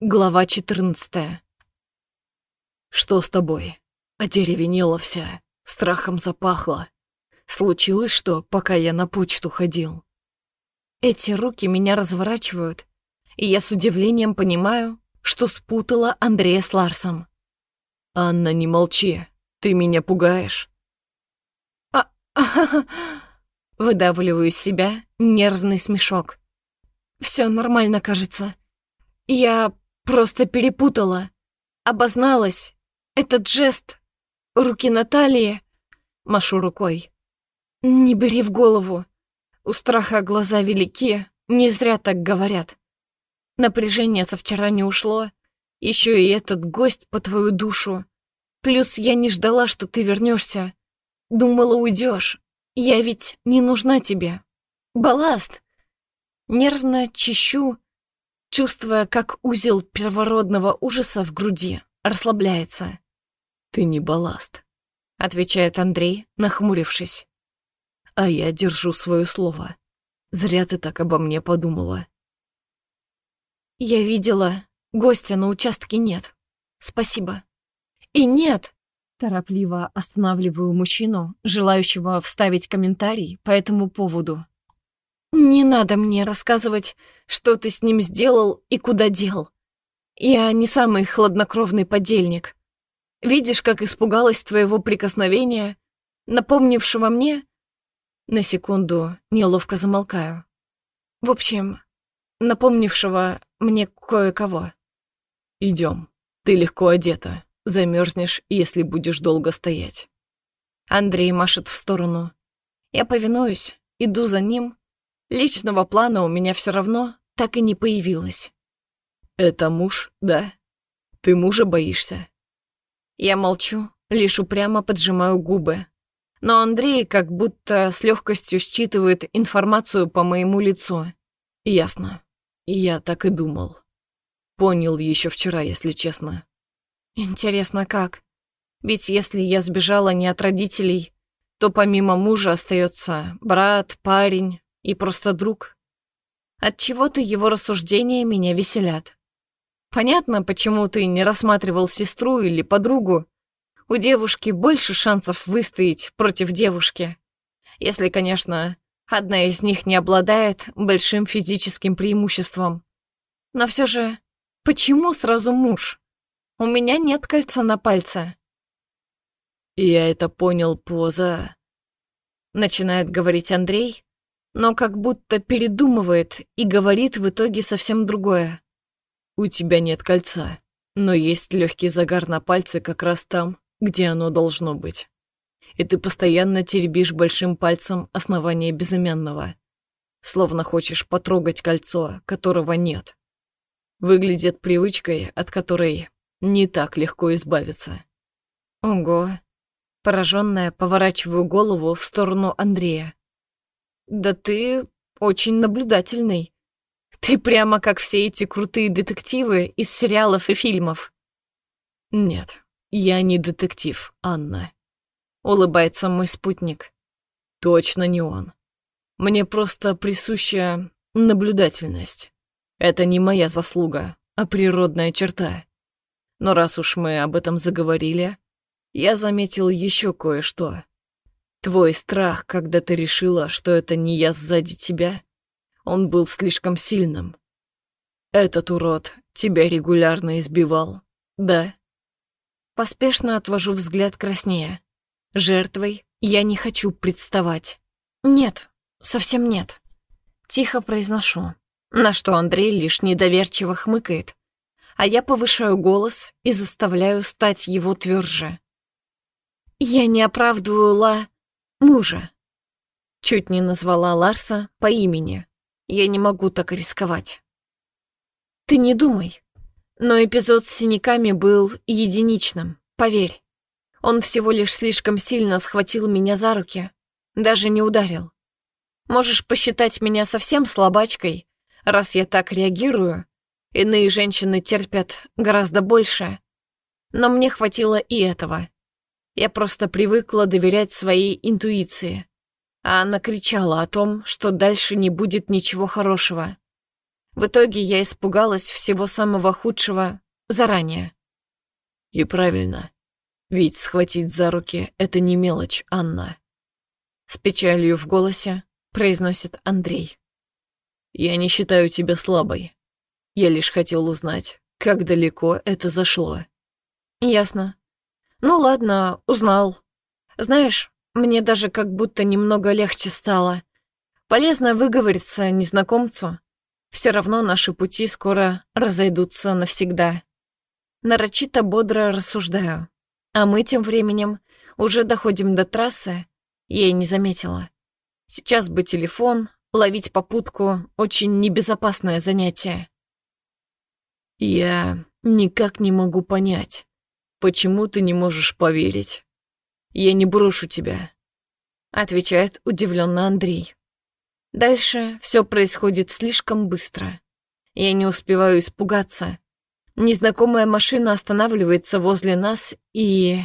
Глава 14 «Что с тобой?» Одеревенела вся, страхом запахло. Случилось что, пока я на почту ходил? Эти руки меня разворачивают, и я с удивлением понимаю, что спутала Андрея с Ларсом. «Анна, не молчи, ты меня пугаешь». А, Выдавливаю из себя нервный смешок. Все нормально, кажется. Я Просто перепутала. Обозналась. Этот жест. Руки Натальи. Машу рукой. Не бери в голову. У страха глаза велики. Не зря так говорят. Напряжение со вчера не ушло. Еще и этот гость по твою душу. Плюс я не ждала, что ты вернешься. Думала, уйдешь. Я ведь не нужна тебе. Балласт. Нервно чищу, чувствуя, как узел первородного ужаса в груди расслабляется. «Ты не балласт», — отвечает Андрей, нахмурившись. «А я держу свое слово. Зря ты так обо мне подумала». «Я видела, гостя на участке нет. Спасибо». «И нет!» Торопливо останавливаю мужчину, желающего вставить комментарий по этому поводу. «Не надо мне рассказывать, что ты с ним сделал и куда дел. Я не самый хладнокровный подельник. Видишь, как испугалась твоего прикосновения, напомнившего мне...» На секунду неловко замолкаю. В общем, напомнившего мне кое-кого. Идем. Ты легко одета. Замерзнешь, если будешь долго стоять. Андрей машет в сторону. Я повинуюсь, иду за ним, Личного плана у меня все равно так и не появилось. «Это муж, да? Ты мужа боишься?» Я молчу, лишь упрямо поджимаю губы. Но Андрей как будто с легкостью считывает информацию по моему лицу. Ясно. Я так и думал. Понял еще вчера, если честно. Интересно, как? Ведь если я сбежала не от родителей, то помимо мужа остается брат, парень, и просто друг. От чего то его рассуждения меня веселят. Понятно, почему ты не рассматривал сестру или подругу. У девушки больше шансов выстоять против девушки. Если, конечно, одна из них не обладает большим физическим преимуществом. Но все же, почему сразу муж? У меня нет кольца на пальце. Я это понял поза. Начинает говорить Андрей, но как будто передумывает и говорит в итоге совсем другое. «У тебя нет кольца, но есть легкий загар на пальце как раз там, где оно должно быть. И ты постоянно теребишь большим пальцем основание безымянного, словно хочешь потрогать кольцо, которого нет. Выглядит привычкой, от которой не так легко избавиться». «Ого!» Пораженная, поворачиваю голову в сторону Андрея. Да ты очень наблюдательный. Ты прямо как все эти крутые детективы из сериалов и фильмов. Нет, я не детектив, Анна. Улыбается мой спутник. Точно не он. Мне просто присуща наблюдательность. Это не моя заслуга, а природная черта. Но раз уж мы об этом заговорили, я заметил еще кое-что. Твой страх, когда ты решила, что это не я сзади тебя, он был слишком сильным. Этот урод тебя регулярно избивал, да? Поспешно отвожу взгляд краснее. Жертвой я не хочу представать. Нет, совсем нет. Тихо произношу, на что Андрей лишь недоверчиво хмыкает, а я повышаю голос и заставляю стать его тверже. Я не оправдываю Ла мужа. Чуть не назвала Ларса по имени. Я не могу так рисковать. Ты не думай. Но эпизод с синяками был единичным, поверь. Он всего лишь слишком сильно схватил меня за руки, даже не ударил. Можешь посчитать меня совсем слабачкой, раз я так реагирую. Иные женщины терпят гораздо больше. Но мне хватило и этого. Я просто привыкла доверять своей интуиции. А она кричала о том, что дальше не будет ничего хорошего. В итоге я испугалась всего самого худшего заранее. И правильно. Ведь схватить за руки — это не мелочь, Анна. С печалью в голосе произносит Андрей. Я не считаю тебя слабой. Я лишь хотел узнать, как далеко это зашло. Ясно. Ну ладно, узнал. Знаешь, мне даже как будто немного легче стало. Полезно выговориться незнакомцу. Все равно наши пути скоро разойдутся навсегда. Нарочито бодро рассуждаю. А мы тем временем уже доходим до трассы. Я и не заметила. Сейчас бы телефон, ловить попутку — очень небезопасное занятие. Я никак не могу понять, почему ты не можешь поверить. Я не брошу тебя, отвечает удивленно Андрей. Дальше все происходит слишком быстро. Я не успеваю испугаться. Незнакомая машина останавливается возле нас и...